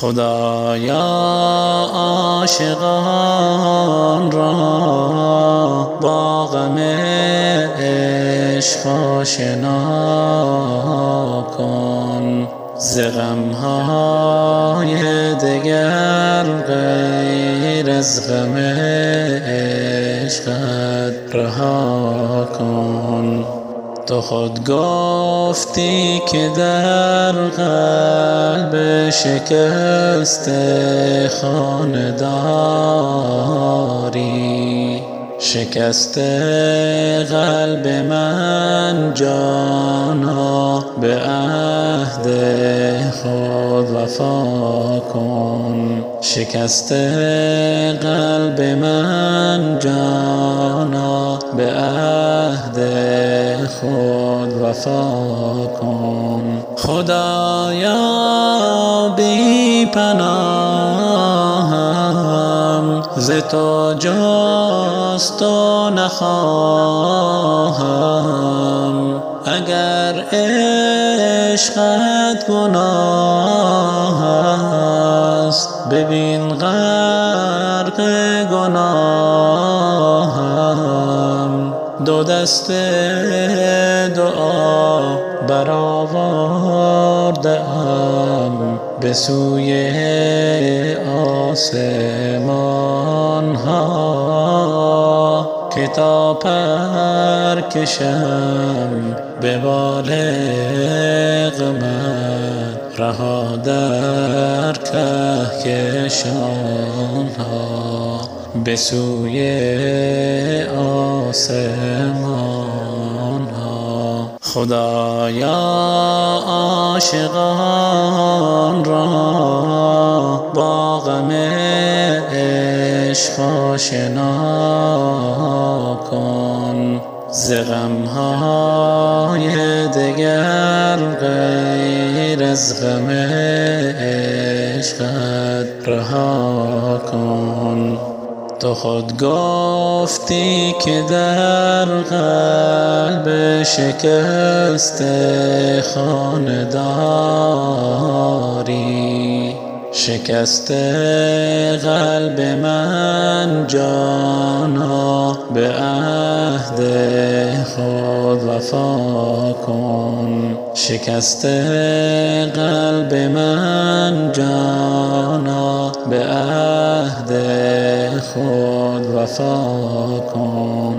خدایا عاشقان را با غم عشق آشنا کن. ز غمهای دگر غیر از غم عشقت رها کن. تو خود گفتی که در قلب شکست خانه داری شکست قلب من جانا به عهد خود وفا کن. شکست قلب من خود وفا کن. خدایا بی پناهم ز تو جست و نخواهم. اگر عشقت گناه است ببین غرق گناهم دو دست دعا برآورده ام به سوی آسمان ها. که پر کشم به بالغ من رها در کهکشان ها. به سوی آسمان ها خدایا عاشقان را با غم عشق آشنا کن. ز غمهای دگر غیر از غم عشقت رها کن. تو خود گفتی که در قلب شکست خانه داری شکست قلب من جانا به عهد خود وفا کن. شکست قلب من جانا به عهد خود وثاقا